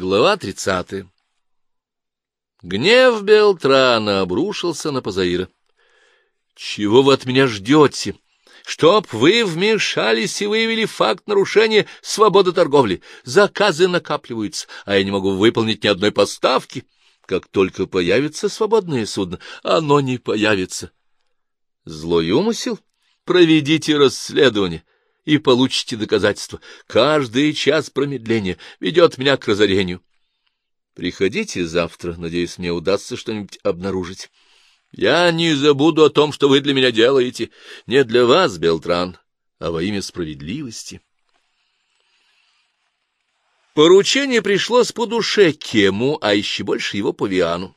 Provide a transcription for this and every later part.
Глава тридцатая Гнев Белтрана обрушился на Пазаира. — Чего вы от меня ждете? Чтоб вы вмешались и выявили факт нарушения свободы торговли. Заказы накапливаются, а я не могу выполнить ни одной поставки. Как только появится свободное судно, оно не появится. Злой умысел? Проведите расследование и получите доказательства. Каждый час промедления ведет меня к разорению. Приходите завтра, надеюсь, мне удастся что-нибудь обнаружить. Я не забуду о том, что вы для меня делаете. Не для вас, Белтран, а во имя справедливости. Поручение пришлось по душе Кему, а еще больше его Павиану.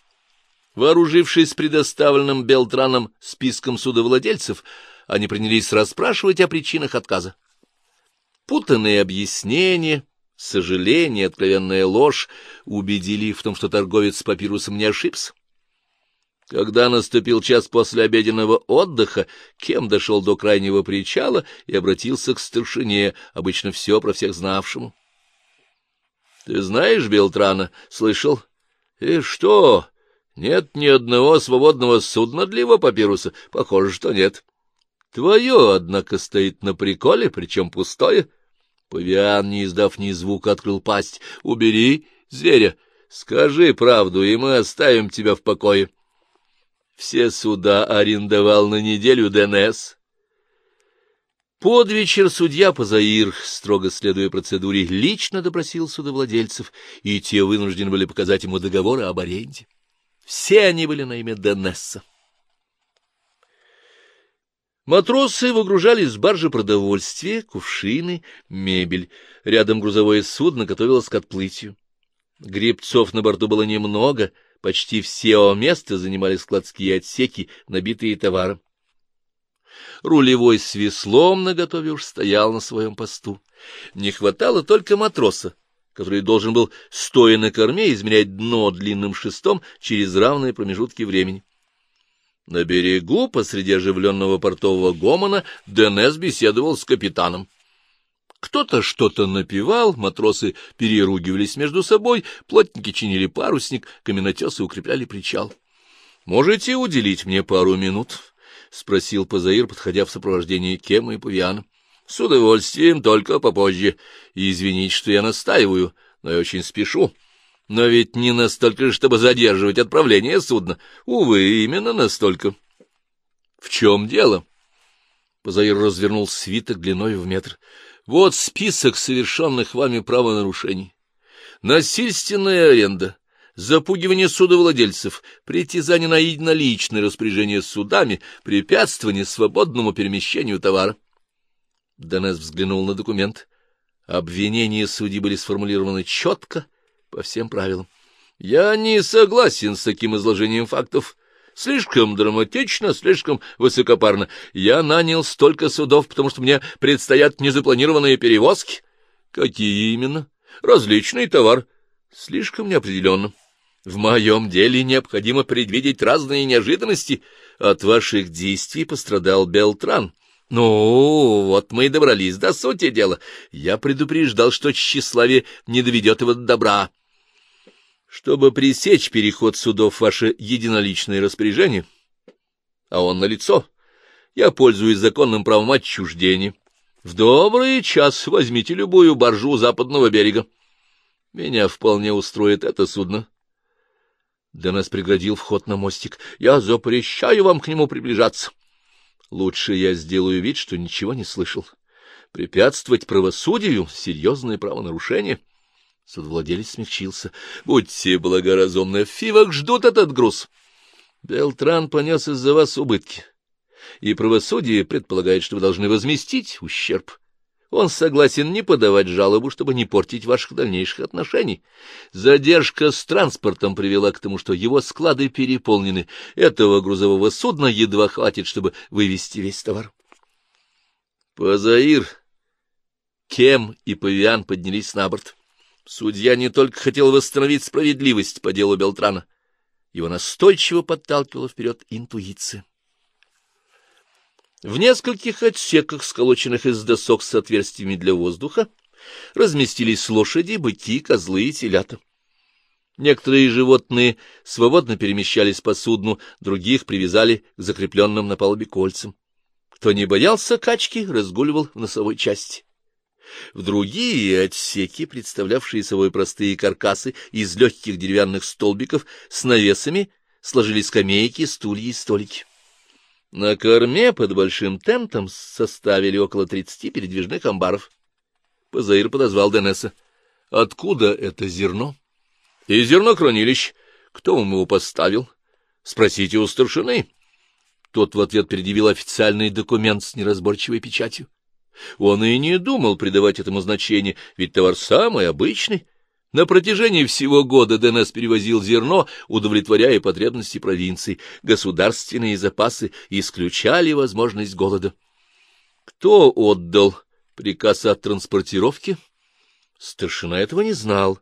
Вооружившись предоставленным Белтраном списком судовладельцев, они принялись расспрашивать о причинах отказа. Путанные объяснения, сожаление, откровенная ложь убедили в том, что торговец папирусом не ошибся. Когда наступил час после обеденного отдыха, Кем дошел до крайнего причала и обратился к старшине, обычно все про всех знавшему. — Ты знаешь Белтрана? Слышал? — И что? Нет ни одного свободного судна для его папируса? Похоже, что нет. Твое, однако, стоит на приколе, причем пустое. Павиан, не издав ни звука, открыл пасть. Убери зверя, скажи правду, и мы оставим тебя в покое. Все суда арендовал на неделю ДНС. Под вечер судья Пазаир, строго следуя процедуре, лично допросил судовладельцев, и те вынуждены были показать ему договоры об аренде. Все они были на имя Денесса. Матросы выгружали с баржи продовольствие, кувшины, мебель. Рядом грузовое судно готовилось к отплытию. Гребцов на борту было немного, почти все места занимали складские отсеки, набитые товаром. Рулевой с веслом наготове уж стоял на своем посту. Не хватало только матроса, который должен был, стоя на корме, измерять дно длинным шестом через равные промежутки времени. На берегу, посреди оживленного портового гомона, Денес беседовал с капитаном. Кто-то что-то напевал, матросы переругивались между собой, плотники чинили парусник, каменотесы укрепляли причал. — Можете уделить мне пару минут? — спросил Пазаир, подходя в сопровождении Кема и Павиана. — С удовольствием, только попозже. И извините, что я настаиваю, но я очень спешу. Но ведь не настолько, чтобы задерживать отправление судна. Увы, именно настолько. — В чем дело? Позаир развернул свиток длиной в метр. — Вот список совершенных вами правонарушений. Насильственная аренда, запугивание судовладельцев, притязание на единоличное распоряжение судами, препятствование свободному перемещению товара. Донес взглянул на документ. Обвинения судьи были сформулированы четко, по всем правилам. Я не согласен с таким изложением фактов. Слишком драматично, слишком высокопарно. Я нанял столько судов, потому что мне предстоят незапланированные перевозки. Какие именно? Различный товар. Слишком неопределенно. В моем деле необходимо предвидеть разные неожиданности. От ваших действий пострадал Белтран. Ну, вот мы и добрались до сути дела. Я предупреждал, что тщеславие не доведет его до добра. Чтобы пресечь переход судов в ваше единоличное распоряжение, а он налицо, я пользуюсь законным правом отчуждения. В добрый час возьмите любую баржу западного берега. Меня вполне устроит это судно. Денес преградил вход на мостик. Я запрещаю вам к нему приближаться. Лучше я сделаю вид, что ничего не слышал. Препятствовать правосудию — серьезное правонарушение — Судовладелец смягчился. — Будьте благоразумны, в Фивах ждут этот груз. Белтран понес из-за вас убытки, и правосудие предполагает, что вы должны возместить ущерб. Он согласен не подавать жалобу, чтобы не портить ваших дальнейших отношений. Задержка с транспортом привела к тому, что его склады переполнены. Этого грузового судна едва хватит, чтобы вывести весь товар. Позаир, Кем и Павиан поднялись на борт. Судья не только хотел восстановить справедливость по делу Белтрана, его настойчиво подталкивала вперед интуиция. В нескольких отсеках, сколоченных из досок с отверстиями для воздуха, разместились лошади, быки, козлы и телята. Некоторые животные свободно перемещались по судну, других привязали к закрепленным на палубе кольцам. Кто не боялся качки, разгуливал в носовой части. В другие отсеки, представлявшие собой простые каркасы из легких деревянных столбиков с навесами, сложили скамейки, стулья и столики. На корме под большим тентом составили около тридцати передвижных амбаров. Позаир подозвал Денеса. — Откуда это зерно? — Из зернохранилищ. Кто вам его поставил? — Спросите у старшины. Тот в ответ предъявил официальный документ с неразборчивой печатью. Он и не думал придавать этому значение, ведь товар самый обычный. На протяжении всего года ДНС перевозил зерно, удовлетворяя потребности провинции. Государственные запасы исключали возможность голода. Кто отдал приказ о транспортировке? Старшина этого не знал.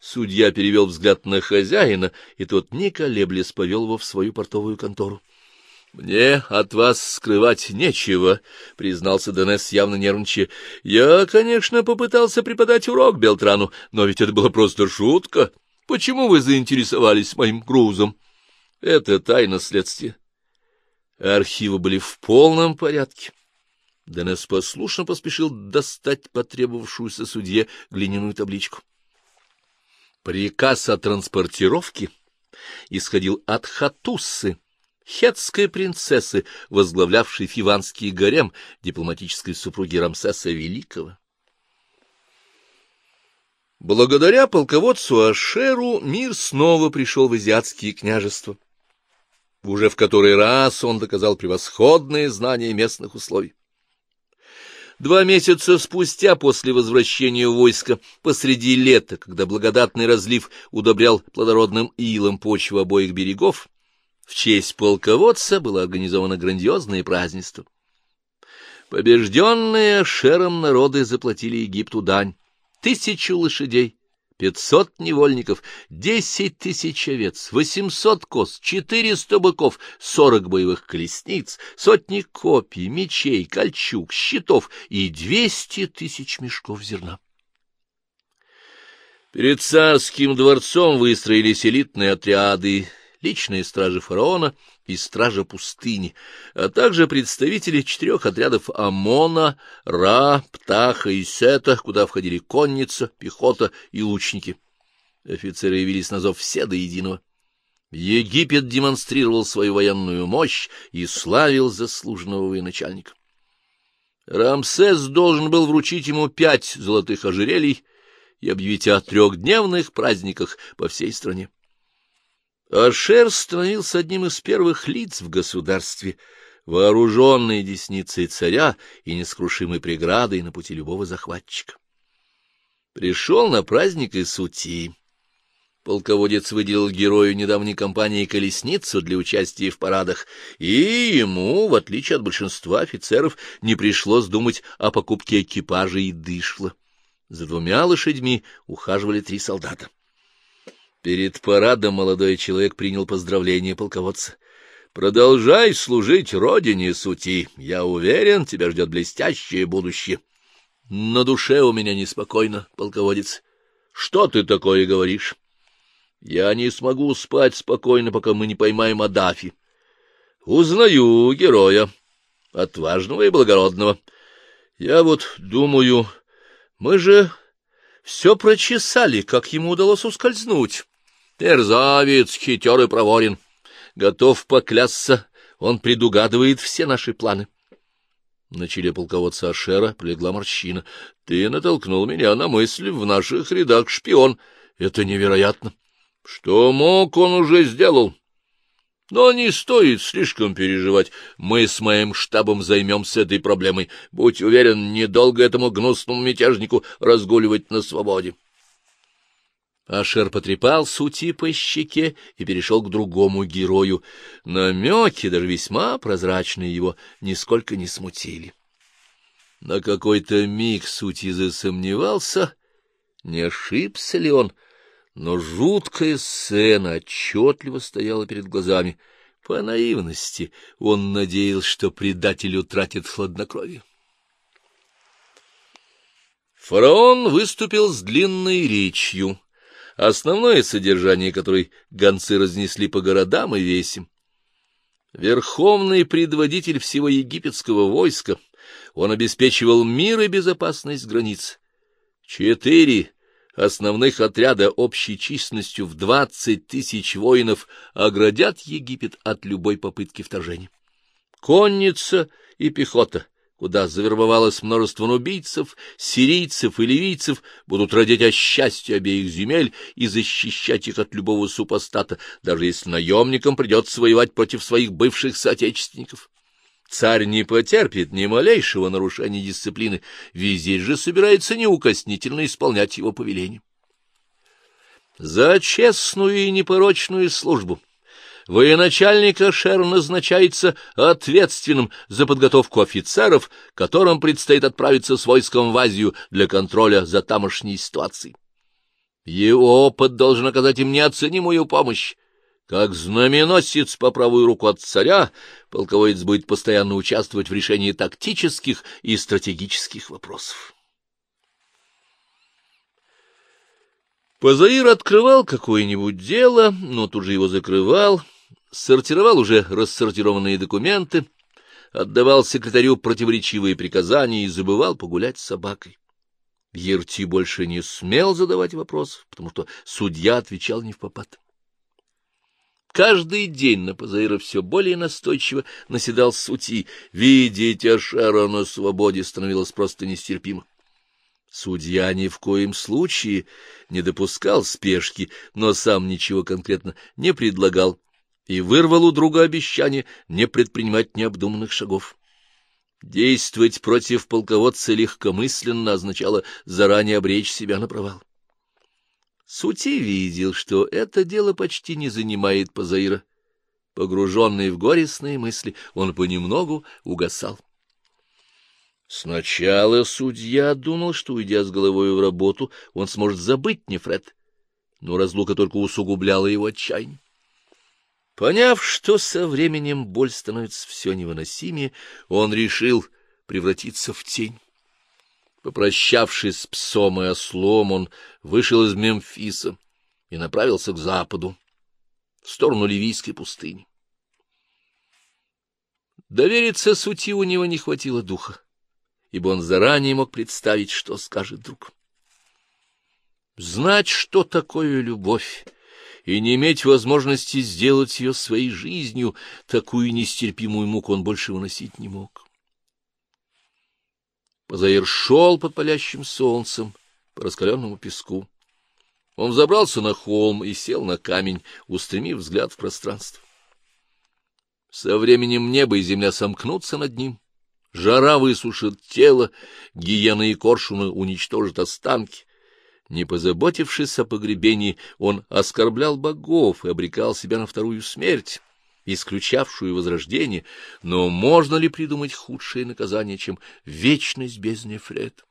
Судья перевел взгляд на хозяина, и тот, не колеблясь, повел его в свою портовую контору. — Мне от вас скрывать нечего, — признался Денес, явно нервничая. — Я, конечно, попытался преподать урок Белтрану, но ведь это была просто шутка. Почему вы заинтересовались моим грузом? — Это тайна следствия. Архивы были в полном порядке. Денес послушно поспешил достать потребовавшуюся судье глиняную табличку. Приказ о транспортировке исходил от Хатуссы, хетской принцессы, возглавлявшей фиванский гарем дипломатической супруги Рамсеса Великого. Благодаря полководцу Ашеру мир снова пришел в азиатские княжества. Уже в который раз он доказал превосходное знание местных условий. Два месяца спустя после возвращения войска посреди лета, когда благодатный разлив удобрял плодородным илом почву обоих берегов, в честь полководца было организовано грандиозное празднество. Побежденные шером народы заплатили Египту дань. Тысячу лошадей, пятьсот невольников, десять тысяч овец, восемьсот коз, четыреста быков, сорок боевых колесниц, сотни копий, мечей, кольчуг, щитов и двести тысяч мешков зерна. Перед царским дворцом выстроились элитные отряды личные стражи фараона и стража пустыни, а также представители четырех отрядов ОМОНа, Ра, Птаха и Сета, куда входили конница, пехота и лучники. Офицеры явились на зов все до единого. Египет демонстрировал свою военную мощь и славил заслуженного военачальника. Рамсес должен был вручить ему пять золотых ожерелий и объявить о трехдневных праздниках по всей стране. Ашер становился одним из первых лиц в государстве, вооруженной десницей царя и нескрушимой преградой на пути любого захватчика. Пришел на праздник и сути. Полководец выделил герою недавней кампании колесницу для участия в парадах, и ему, в отличие от большинства офицеров, не пришлось думать о покупке экипажа и дышла. За двумя лошадьми ухаживали три солдата. Перед парадом молодой человек принял поздравление полководца. «Продолжай служить родине, сути. Я уверен, тебя ждет блестящее будущее». «На душе у меня неспокойно, полководец. Что ты такое говоришь?» «Я не смогу спать спокойно, пока мы не поймаем Адафи. Узнаю героя, отважного и благородного. Я вот думаю, мы же все прочесали, как ему удалось ускользнуть». Мерзавец, хитер и проворен. Готов поклясться, он предугадывает все наши планы. На челе полководца Ашера прилегла морщина. Ты натолкнул меня на мысль в наших рядах шпион. Это невероятно. Что мог, он уже сделал. Но не стоит слишком переживать. Мы с моим штабом займемся этой проблемой. Будь уверен, недолго этому гнусному мятежнику разгуливать на свободе. Ашер потрепал сути по щеке и перешел к другому герою. Намеки, даже весьма прозрачные его, нисколько не смутили. На какой-то миг сути засомневался, не ошибся ли он, но жуткая сцена отчетливо стояла перед глазами. По наивности он надеялся, что предатель утратит хладнокровие. Фараон выступил с длинной речью, основное содержание которой гонцы разнесли по городам и весям. Верховный предводитель всего египетского войска, он обеспечивал мир и безопасность границ. Четыре основных отряда общей численностью в двадцать тысяч воинов оградят Египет от любой попытки вторжения. Конница и пехота куда завербовалось множество нубийцев, сирийцев и ливийцев, будут родить о счастье обеих земель и защищать их от любого супостата, даже если наемникам придется воевать против своих бывших соотечественников. Царь не потерпит ни малейшего нарушения дисциплины, визирь же собирается неукоснительно исполнять его повеление. За честную и непорочную службу — военачальник Ашер назначается ответственным за подготовку офицеров, которым предстоит отправиться с войском в Азию для контроля за тамошней ситуацией. Его опыт должен оказать им неоценимую помощь. Как знаменосец по правую руку от царя, полководец будет постоянно участвовать в решении тактических и стратегических вопросов. Позаир открывал какое-нибудь дело, но тут же его закрывал, сортировал уже рассортированные документы, отдавал секретарю противоречивые приказания и забывал погулять с собакой. Ерти больше не смел задавать вопросов, потому что судья отвечал не в попад. Каждый день на Пазаира все более настойчиво наседал сути. Видеть Ашера на свободе становилось просто нестерпимо. Судья ни в коем случае не допускал спешки, но сам ничего конкретно не предлагал и вырвал у друга обещание не предпринимать необдуманных шагов. Действовать против полководца легкомысленно означало заранее обречь себя на провал. Сути видел, что это дело почти не занимает Пазаира. Погруженный в горестные мысли, он понемногу угасал. Сначала судья думал, что, уйдя с головой в работу, он сможет забыть Нефред, но разлука только усугубляла его отчаяние. Поняв, что со временем боль становится все невыносимее, он решил превратиться в тень. Попрощавшись с псом и ослом, он вышел из Мемфиса и направился к западу, в сторону Ливийской пустыни. Довериться сути у него не хватило духа, ибо он заранее мог представить, что скажет друг. Знать, что такое любовь, и не иметь возможности сделать ее своей жизнью, такую нестерпимую муку он больше выносить не мог. Позаир шел под палящим солнцем по раскаленному песку. Он забрался на холм и сел на камень, устремив взгляд в пространство. Со временем небо и земля сомкнутся над ним, жара высушит тело, гиены и коршуны уничтожат останки, не позаботившись о погребении, он оскорблял богов и обрекал себя на вторую смерть, исключавшую возрождение, но можно ли придумать худшее наказание, чем вечность без нефрет?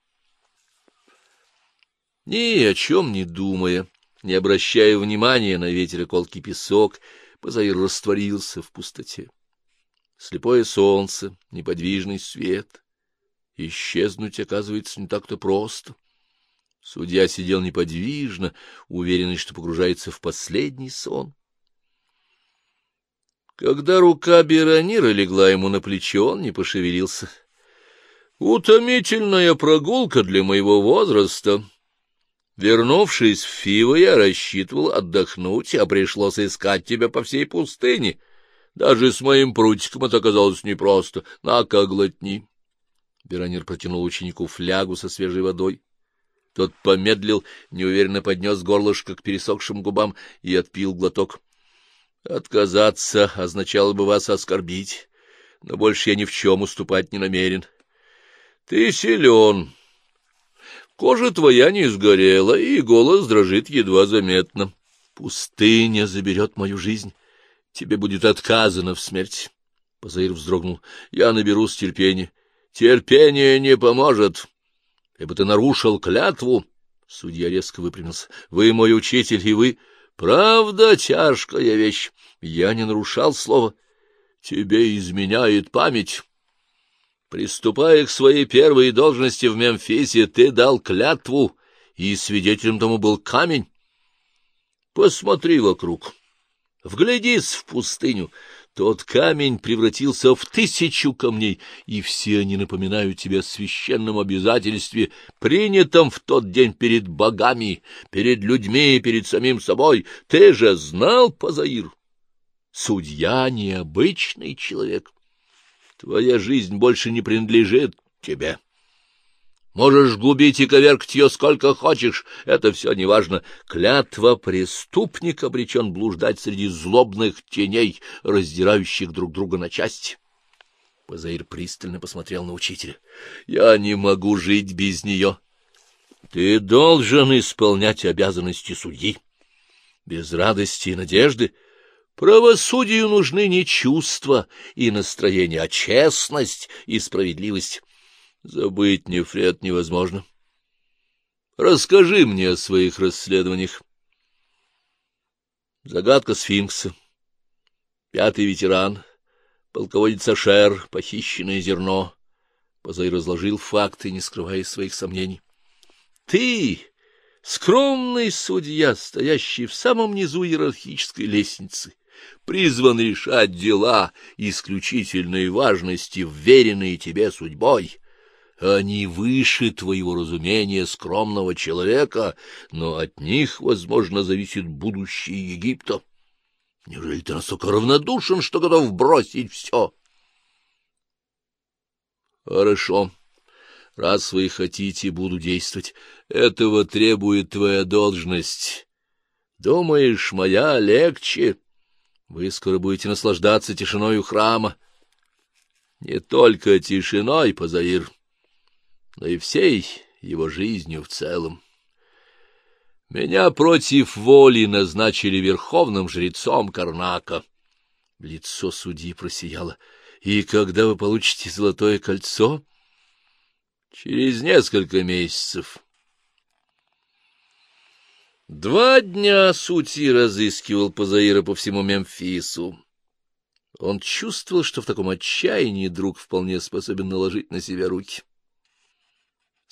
Ни о чем не думая, не обращая внимания на ветер и колкий песок, Позаир растворился в пустоте. Слепое солнце, неподвижный свет. Исчезнуть, оказывается, не так-то просто. Судья сидел неподвижно, уверенный, что погружается в последний сон. Когда рука Беронира легла ему на плечо, он не пошевелился. «Утомительная прогулка для моего возраста», Вернувшись в Фиво, я рассчитывал отдохнуть, а пришлось искать тебя по всей пустыне. Даже с моим прутиком это оказалось непросто. На-ка, глотни. Беронир протянул ученику флягу со свежей водой. Тот помедлил, неуверенно поднес горлышко к пересохшим губам и отпил глоток. Отказаться означало бы вас оскорбить, но больше я ни в чем уступать не намерен. Ты силен. Кожа твоя не сгорела, и голос дрожит едва заметно. Пустыня заберет мою жизнь. Тебе будет отказано в смерти. Позаир вздрогнул. Я наберусь терпения. Терпение не поможет ибо ты нарушил клятву. Судья резко выпрямился. — Вы мой учитель, и вы... — Правда, тяжкая вещь. Я не нарушал слова. Тебе изменяет память. Приступая к своей первой должности в Мемфисе, ты дал клятву, и свидетелем тому был камень. Посмотри вокруг, вглядись в пустыню. Тот камень превратился в тысячу камней, и все они напоминают тебе о священном обязательстве, принятом в тот день перед богами, перед людьми и перед самим собой. Ты же знал, Пазаир, судья — необычный человек. Твоя жизнь больше не принадлежит тебе. Можешь губить и коверкать ее сколько хочешь, это все неважно. Клятва преступник обречен блуждать среди злобных теней, раздирающих друг друга на части. Позаир пристально посмотрел на учителя. — Я не могу жить без нее. Ты должен исполнять обязанности судьи. Без радости и надежды правосудию нужны не чувства и настроения, а честность и справедливость. Забыть Нефред невозможно. Расскажи мне о своих расследованиях. Загадка сфинкса. Пятый ветеран. Полководец Ашер. Похищенное зерно. Позай разложил факты, не скрывая своих сомнений. Ты, скромный судья, стоящий в самом низу иерархической лестницы, призван решать дела исключительной важности, вверенные тебе судьбой. Они выше твоего разумения скромного человека, но от них, возможно, зависит будущее Египта. Неужели ты настолько равнодушен, что готов бросить все? Хорошо. Раз вы хотите, буду действовать. Этого требует твоя должность. Думаешь, моя легче? Вы скоро будете наслаждаться тишиной у храма. Не только тишиной, Пазаир но и всей его жизнью в целом. Меня против воли назначили верховным жрецом Карнака. Лицо судьи просияло. И когда вы получите золотое кольцо? Через несколько месяцев. Два дня Сути разыскивал Пазаира по всему Мемфису. Он чувствовал, что в таком отчаянии друг вполне способен наложить на себя руки.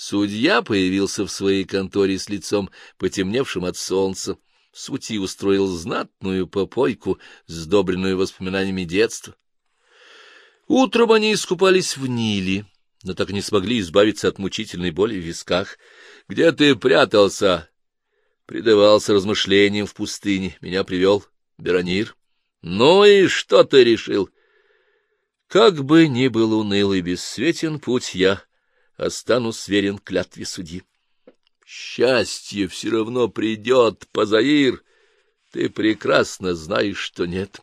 Судья появился в своей конторе с лицом, потемневшим от солнца. Сути устроил знатную попойку, сдобренную воспоминаниями детства. Утром они искупались в Ниле, но так не смогли избавиться от мучительной боли в висках. — Где ты прятался? Предавался размышлениям в пустыне. Меня привел Беронир. — Ну и что ты решил? Как бы ни был уныл и бессветен путь, я останусь верен клятве судьи. Счастье все равно придет, Пазаир. Ты прекрасно знаешь, что нет.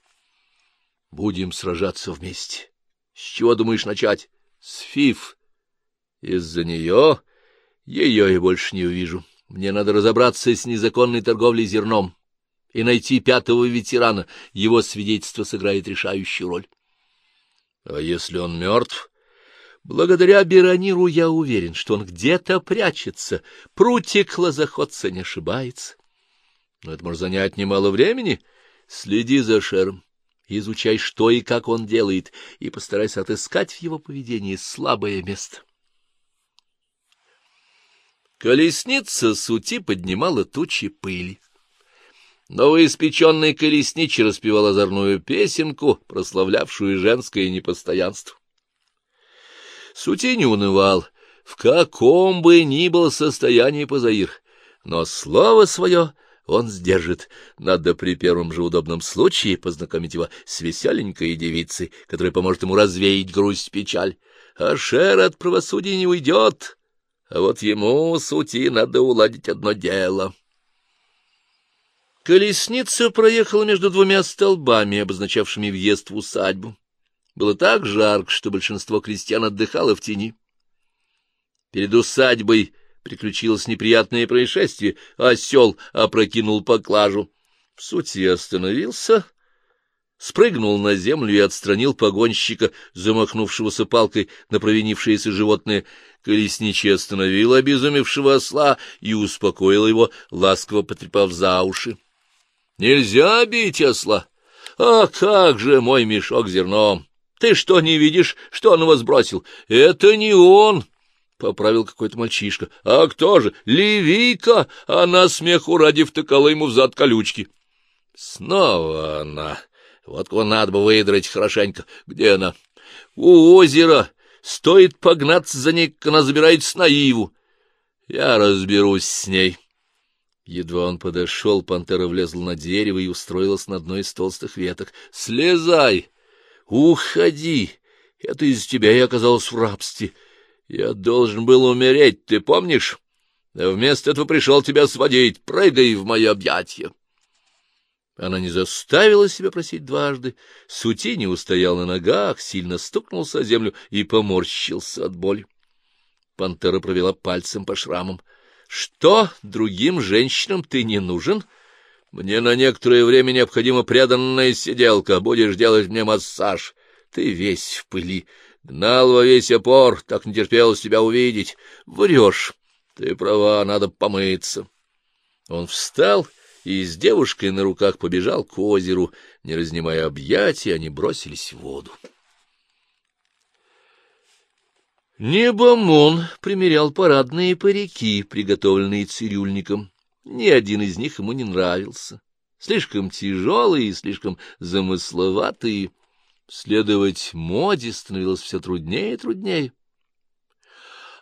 Будем сражаться вместе. С чего думаешь начать? С Фиф. Из-за нее ее я больше не увижу. Мне надо разобраться с незаконной торговлей зерном и найти пятого ветерана. Его свидетельство сыграет решающую роль. А если он мертв? Благодаря Берониру я уверен, что он где-то прячется, прутик лозоходца не ошибается. Но это может занять немало времени. Следи за Шером, изучай, что и как он делает, и постарайся отыскать в его поведении слабое место. Колесница сути поднимала тучи пыли. Новоиспеченный колесничий распевал озорную песенку, прославлявшую женское непостоянство. Сути не унывал, в каком бы ни был состоянии Пазаир, но слово свое он сдержит. Надо при первом же удобном случае познакомить его с веселенькой девицей, которая поможет ему развеять грусть-печаль. А Шер от правосудия не уйдет, а вот ему, сути, надо уладить одно дело. Колесница проехала между двумя столбами, обозначавшими въезд в усадьбу. Было так жарко, что большинство крестьян отдыхало в тени. Перед усадьбой приключилось неприятное происшествие. Осел опрокинул поклажу. В сути остановился, спрыгнул на землю и отстранил погонщика, замахнувшегося палкой на провинившееся животное. Колесничий остановил обезумевшего осла и успокоил его, ласково потрепав за уши. — Нельзя бить осла! А как же мой мешок зерном! Ты что, не видишь, что он его сбросил? Это не он. — поправил какой-то мальчишка. — А кто же? Левика! Она смеху ради втыкала ему в зад колючки. — Снова она. Вот кого надо бы выдрать хорошенько. Где она? — У озера. Стоит погнаться за ней, как она забирается на Иву. Я разберусь с ней. Едва он подошел, пантера влезла на дерево и устроилась на одной из толстых веток. — Слезай! Уходи! Это из-за тебя я оказалась в рабстве. Я должен был умереть, ты помнишь? А вместо этого пришел тебя сводить. Прыгай в мои объятия. Она не заставила себя просить дважды. Сути не устоял на ногах, сильно стукнулся о землю и поморщился от боли. Пантера провела пальцем по шрамам. — Что, другим женщинам ты не нужен? Мне на некоторое время необходима преданная сиделка. Будешь делать мне массаж. Ты весь в пыли. Гнал во весь опор, так не терпелось тебя увидеть. Врешь. Ты права, надо помыться. Он встал и с девушкой на руках побежал к озеру. Не разнимая объятия, они бросились в воду. Небомон примерял парадные парики, приготовленные цирюльником. Ни один из них ему не нравился. Слишком тяжелые слишком замысловатые. Следовать моде становилось все труднее и труднее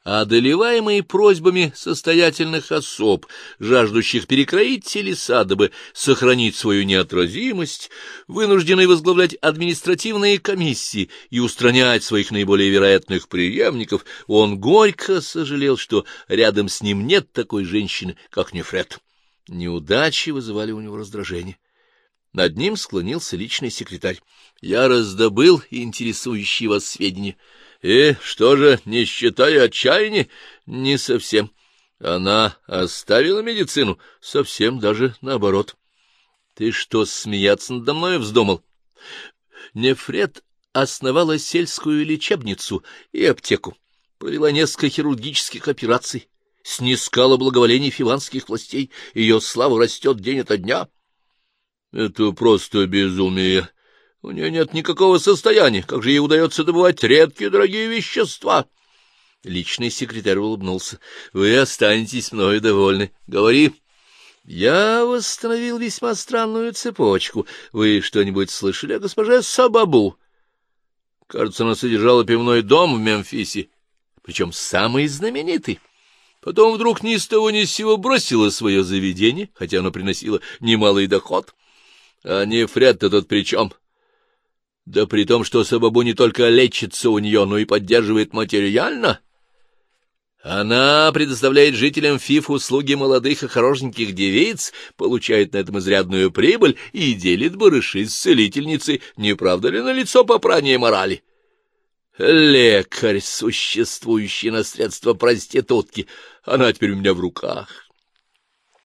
одолеваемые просьбами состоятельных особ, жаждущих перекроить телеса, дабы сохранить свою неотразимость, вынужденный возглавлять административные комиссии и устранять своих наиболее вероятных преемников, он горько сожалел, что рядом с ним нет такой женщины, как Нефред. Неудачи вызывали у него раздражение. Над ним склонился личный секретарь. — Я раздобыл интересующие вас сведения. И что же, не считая отчаяния? Не совсем. Она оставила медицину? Совсем даже наоборот. Ты что, смеяться надо мной вздумал? Нефред основала сельскую лечебницу и аптеку, провела несколько хирургических операций, снискала благоволение фиванских властей, ее слава растет день ото дня. Это просто безумие. У нее нет никакого состояния. Как же ей удается добывать редкие дорогие вещества? Личный секретарь улыбнулся. — Вы останетесь мною довольны. Говори. — Я восстановил весьма странную цепочку. Вы что-нибудь слышали о госпоже Сабабу? Кажется, она содержала пивной дом в Мемфисе, причем самый знаменитый. Потом вдруг ни с того ни с сего бросила свое заведение, хотя оно приносило немалый доход. А не Фред-то тут при чем? — да при том, что Сабабу не только лечится у нее, но и поддерживает материально. Она предоставляет жителям ФИФ услуги молодых и хорошеньких девиц, получает на этом изрядную прибыль и делит барыши с целительницей, не правда ли на лицо попрание морали? Лекарь, существующий на средства проститутки, она теперь у меня в руках.